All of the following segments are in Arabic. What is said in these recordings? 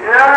Yeah.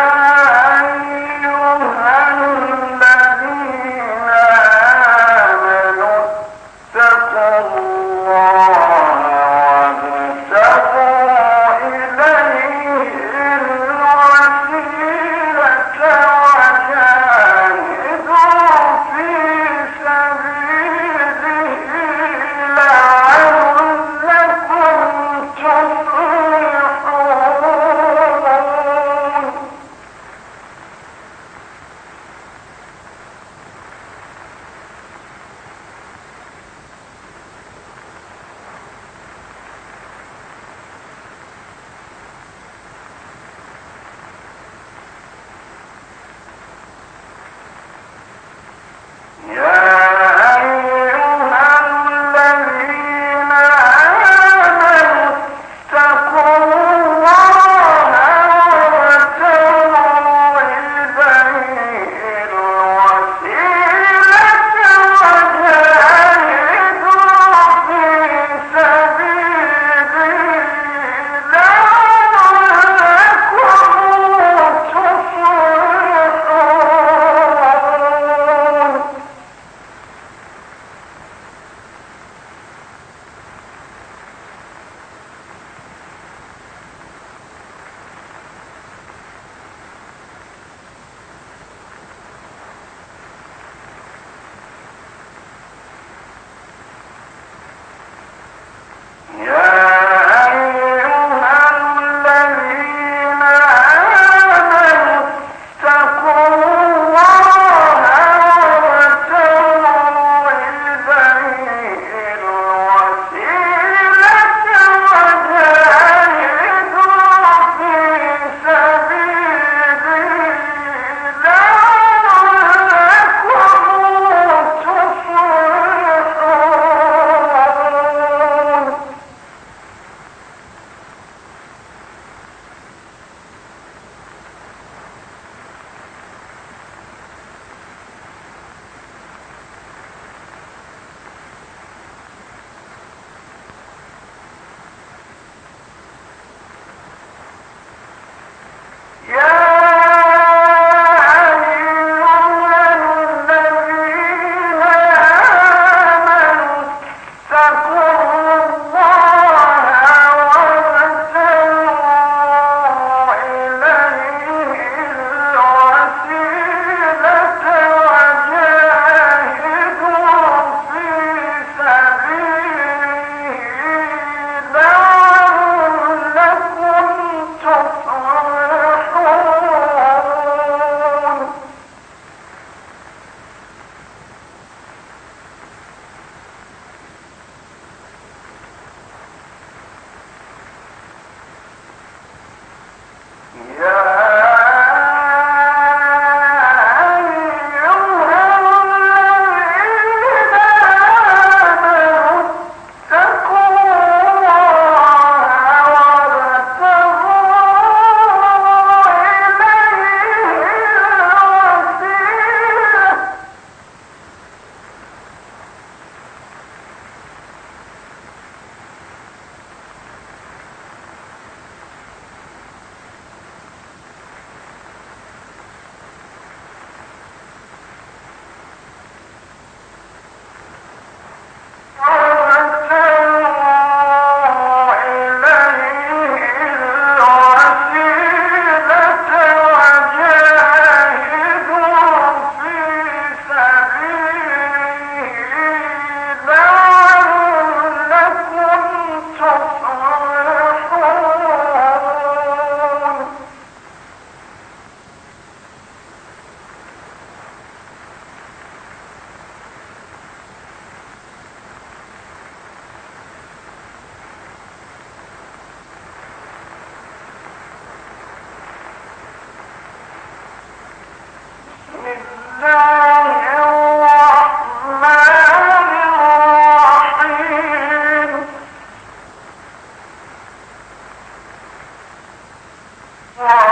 Yeah.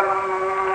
嗯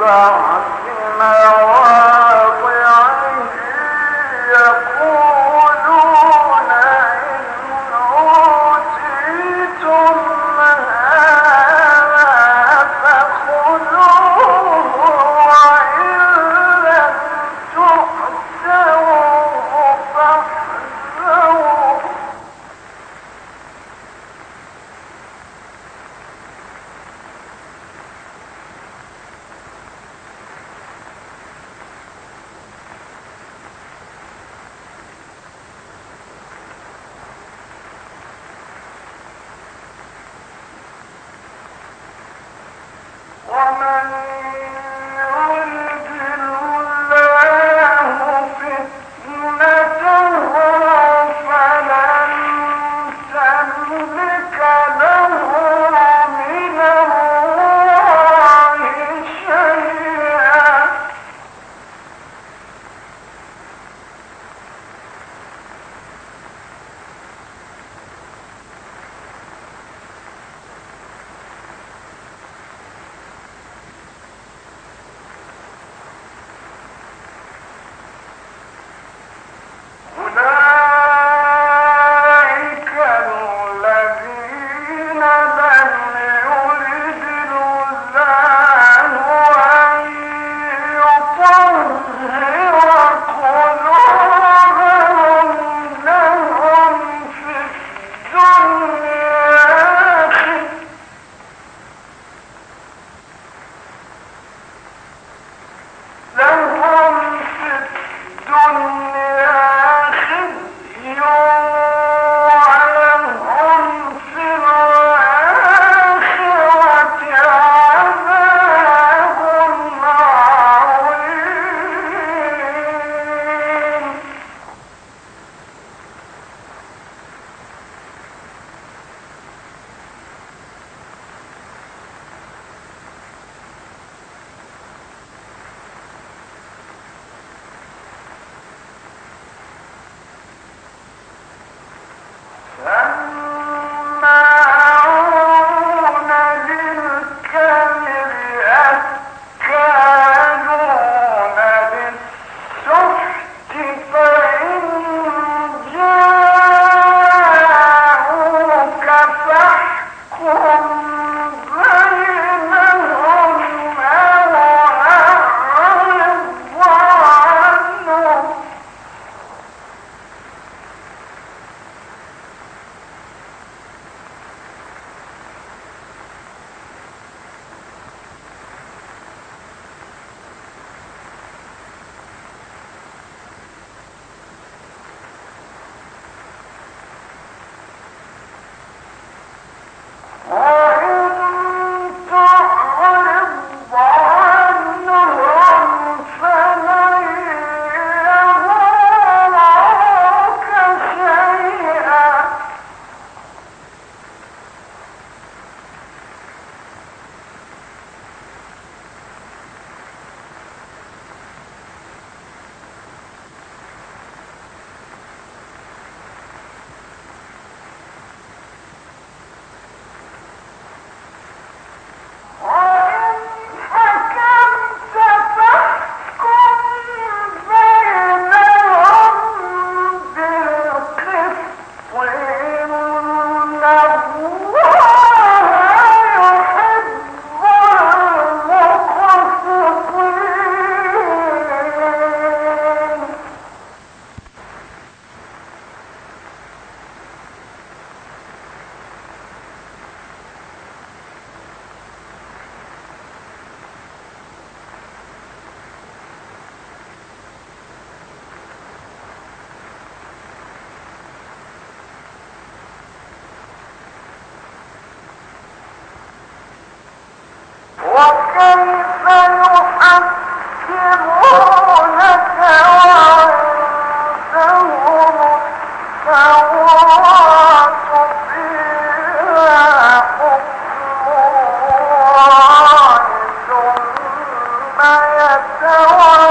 بعد مواضعه استوى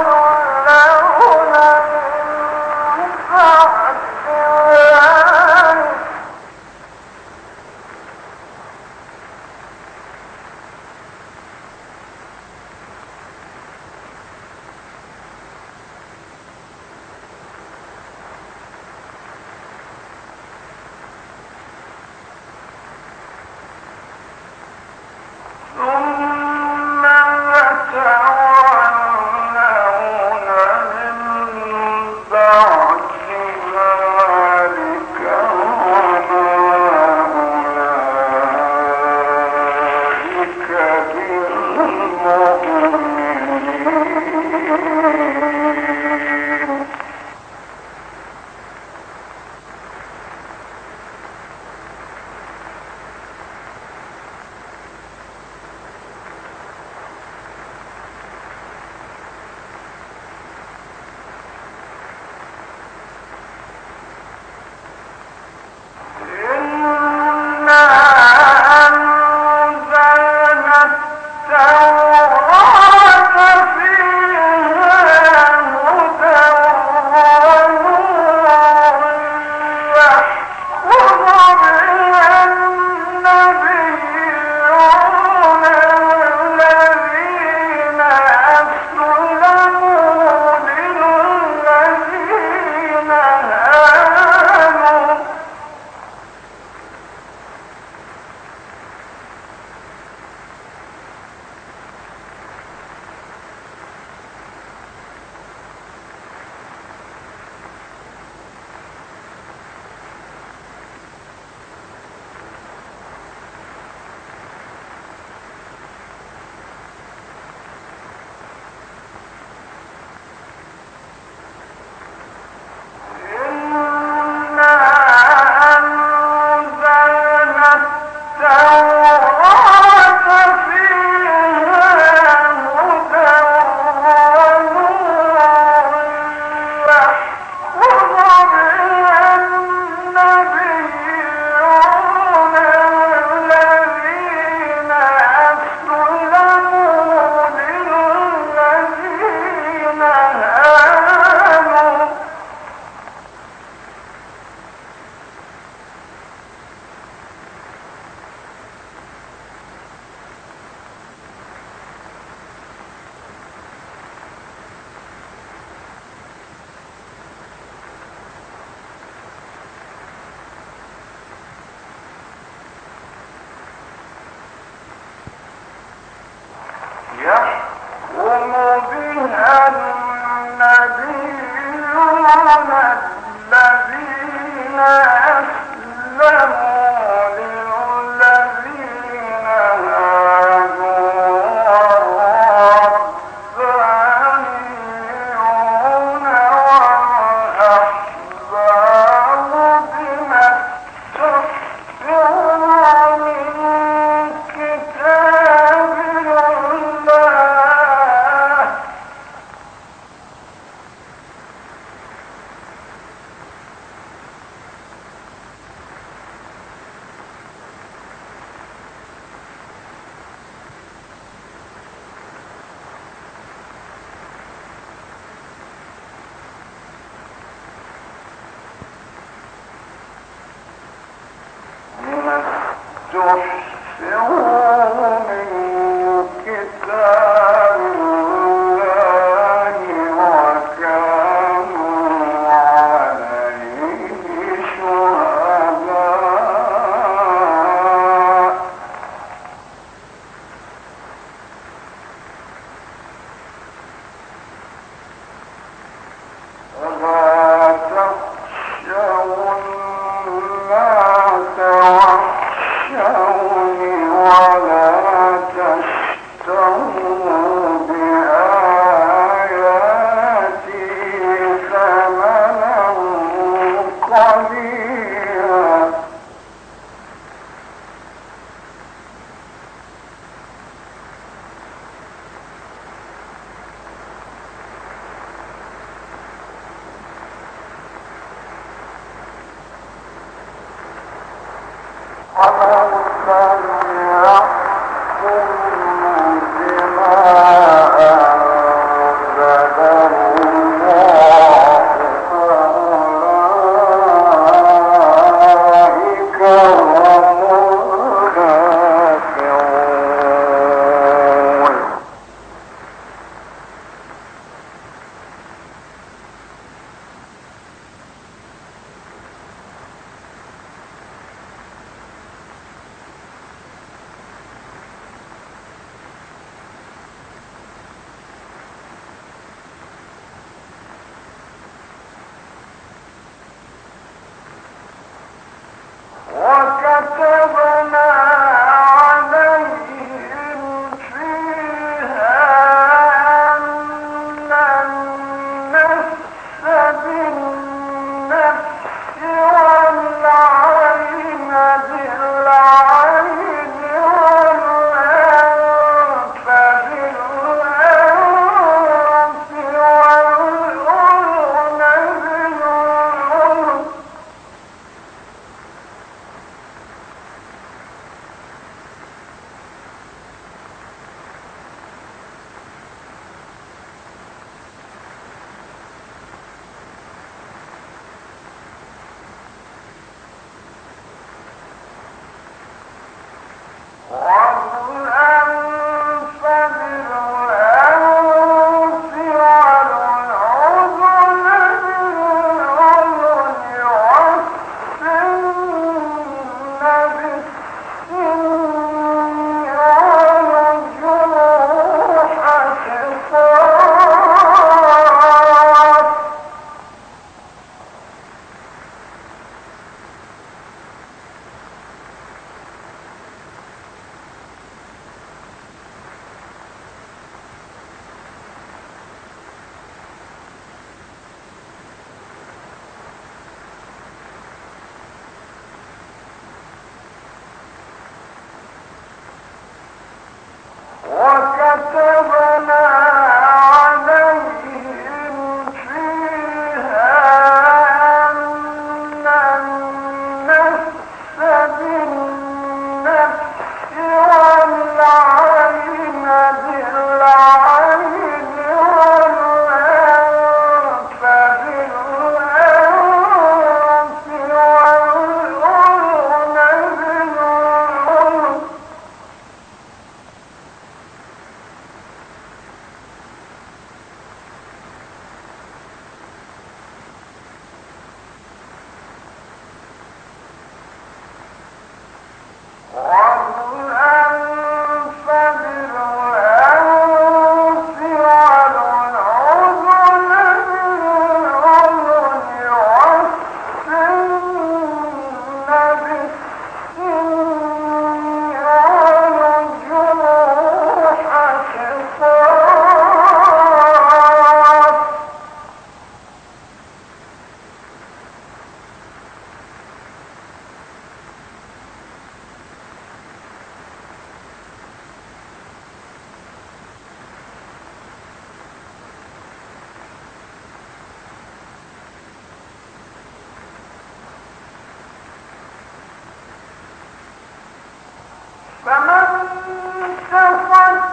من كتاب كتبنا صفت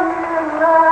وليحكم أهل